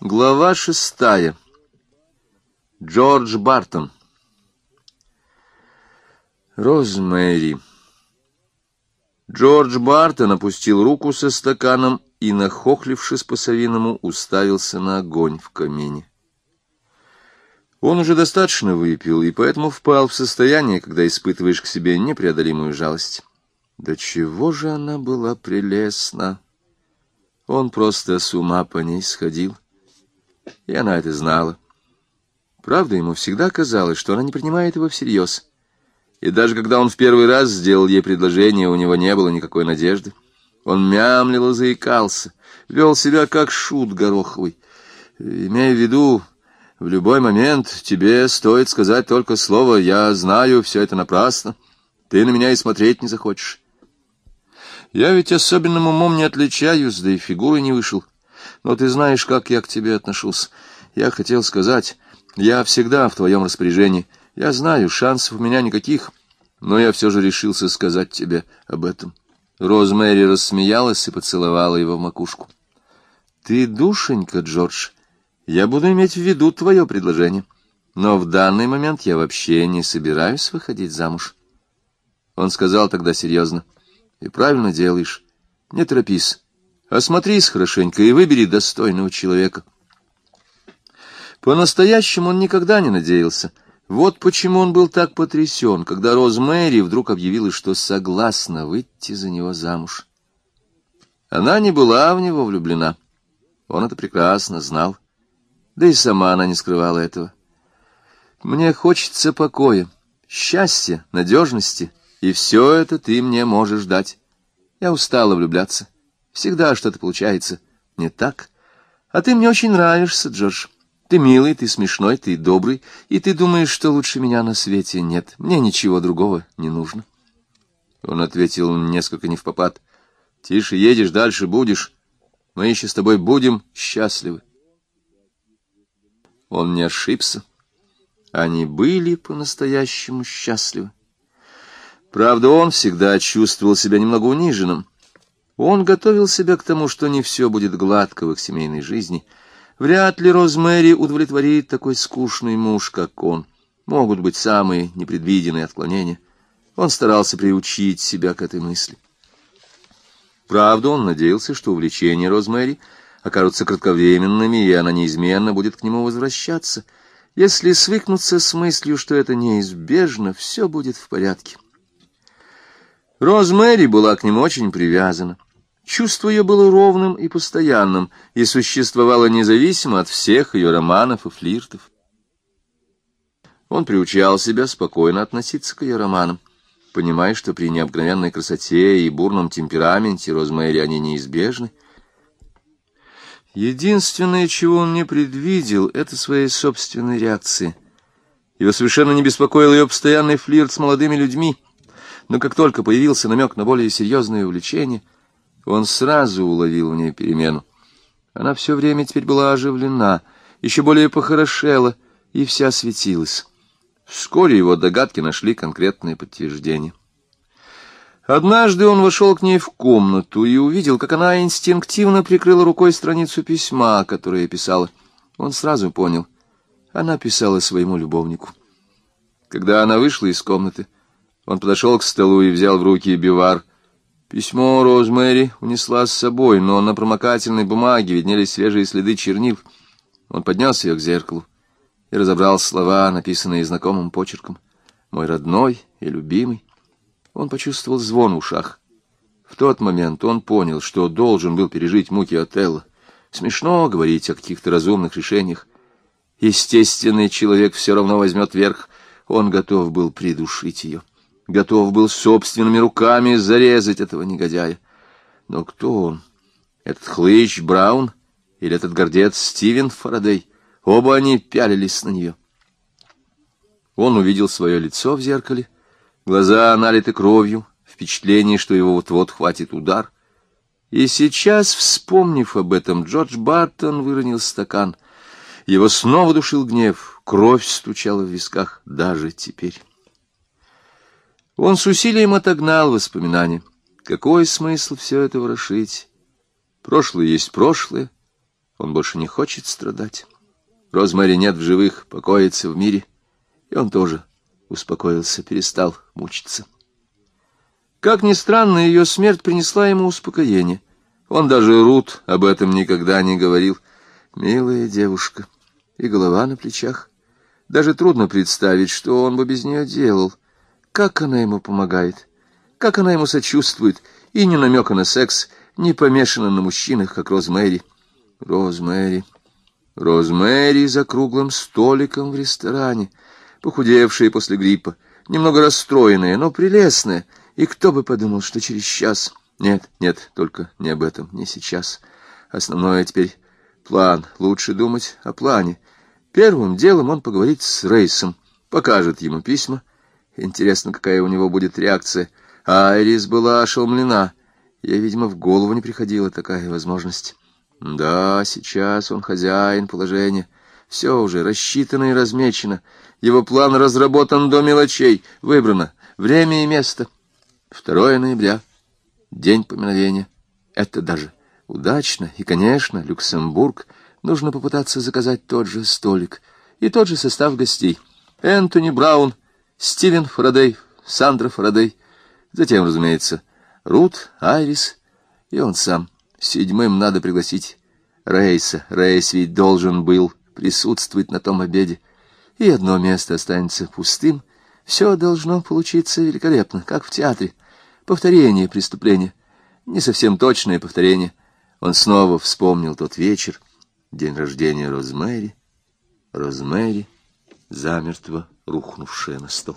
Глава шестая. Джордж Бартон. Розмэри. Джордж Бартон опустил руку со стаканом и, нахохлившись по-совиному, уставился на огонь в камине. Он уже достаточно выпил, и поэтому впал в состояние, когда испытываешь к себе непреодолимую жалость. Да чего же она была прелестна! Он просто с ума по ней сходил. — и она это знала. Правда, ему всегда казалось, что она не принимает его всерьез. И даже когда он в первый раз сделал ей предложение, у него не было никакой надежды. Он мямлил и заикался, вел себя как шут гороховый. Имея в виду, в любой момент тебе стоит сказать только слово «я знаю, все это напрасно, ты на меня и смотреть не захочешь». Я ведь особенным умом не отличаюсь, да и фигуры не вышел. Но ты знаешь, как я к тебе отношусь. Я хотел сказать, я всегда в твоем распоряжении. Я знаю, шансов у меня никаких, но я все же решился сказать тебе об этом. Розмэри рассмеялась и поцеловала его в макушку. Ты душенька, Джордж. Я буду иметь в виду твое предложение. Но в данный момент я вообще не собираюсь выходить замуж. Он сказал тогда серьезно. И правильно делаешь. Не торопись. Осмотрись хорошенько и выбери достойного человека. По-настоящему он никогда не надеялся. Вот почему он был так потрясен, когда Розмэри вдруг объявила, что согласна выйти за него замуж. Она не была в него влюблена. Он это прекрасно знал. Да и сама она не скрывала этого. «Мне хочется покоя, счастья, надежности, и все это ты мне можешь дать. Я устала влюбляться». Всегда что-то получается не так. А ты мне очень нравишься, Джордж. Ты милый, ты смешной, ты добрый, и ты думаешь, что лучше меня на свете нет. Мне ничего другого не нужно. Он ответил несколько не в попад. Тише едешь, дальше будешь. Мы еще с тобой будем счастливы. Он не ошибся. Они были по-настоящему счастливы. Правда, он всегда чувствовал себя немного униженным. Он готовил себя к тому, что не все будет гладко в их семейной жизни. Вряд ли Розмэри удовлетворит такой скучный муж, как он. Могут быть самые непредвиденные отклонения. Он старался приучить себя к этой мысли. Правда, он надеялся, что увлечения Розмэри окажутся кратковременными, и она неизменно будет к нему возвращаться. Если свыкнуться с мыслью, что это неизбежно, все будет в порядке. Розмэри была к нему очень привязана. Чувство ее было ровным и постоянным и существовало независимо от всех ее романов и флиртов. Он приучал себя спокойно относиться к ее романам, понимая, что при необыкновенной красоте и бурном темпераменте Розмэри они неизбежны. Единственное, чего он не предвидел, — это своей собственной реакции. Его совершенно не беспокоил ее постоянный флирт с молодыми людьми, но как только появился намек на более серьезное увлечение — он сразу уловил в ней перемену. Она все время теперь была оживлена, еще более похорошела и вся светилась. Вскоре его догадки нашли конкретное подтверждение. Однажды он вошел к ней в комнату и увидел, как она инстинктивно прикрыла рукой страницу письма, которое писала. Он сразу понял. Она писала своему любовнику. Когда она вышла из комнаты, он подошел к столу и взял в руки бивар — Письмо Розмэри унесла с собой, но на промокательной бумаге виднелись свежие следы чернил. Он поднес ее к зеркалу и разобрал слова, написанные знакомым почерком. «Мой родной и любимый». Он почувствовал звон в ушах. В тот момент он понял, что должен был пережить муки Отелла. Смешно говорить о каких-то разумных решениях. Естественный человек все равно возьмет верх. Он готов был придушить ее готов был собственными руками зарезать этого негодяя. Но кто он? Этот хлыщ Браун или этот гордец Стивен Фарадей? Оба они пялились на нее. Он увидел свое лицо в зеркале, глаза налиты кровью, впечатление, что его вот-вот хватит удар. И сейчас, вспомнив об этом, Джордж Бартон выронил стакан. Его снова душил гнев, кровь стучала в висках даже теперь. Он с усилием отогнал воспоминания. Какой смысл все это ворошить? Прошлое есть прошлое, Он больше не хочет страдать. Розмари нет в живых, покоится в мире, и он тоже успокоился, перестал мучиться. Как ни странно, ее смерть принесла ему успокоение. Он даже Рут об этом никогда не говорил. Милая девушка, и голова на плечах. Даже трудно представить, что он бы без нее делал. Как она ему помогает, как она ему сочувствует, и ни намека на секс, не помешана на мужчинах, как Розмэри. Розмэри. Розмэри за круглым столиком в ресторане, похудевшая после гриппа, немного расстроенная, но прелестная, и кто бы подумал, что через час... Нет, нет, только не об этом, не сейчас. Основное теперь план. Лучше думать о плане. Первым делом он поговорит с Рейсом, покажет ему письма. Интересно, какая у него будет реакция. Айрис была ошеломлена. Ей, видимо, в голову не приходила такая возможность. Да, сейчас он хозяин положения. Все уже рассчитано и размечено. Его план разработан до мелочей. Выбрано время и место. 2 ноября. День поминовения. Это даже удачно. И, конечно, Люксембург. Нужно попытаться заказать тот же столик и тот же состав гостей. Энтони Браун, Стивен Фарадей, Сандра Фарадей. Затем, разумеется, Рут, Айрис и он сам. Седьмым надо пригласить Рейса. Рейс ведь должен был присутствовать на том обеде. И одно место останется пустым. Все должно получиться великолепно, как в театре. Повторение преступления. Не совсем точное повторение. Он снова вспомнил тот вечер, день рождения Розмэри. Розмэри, замертво рухнувшая на стол.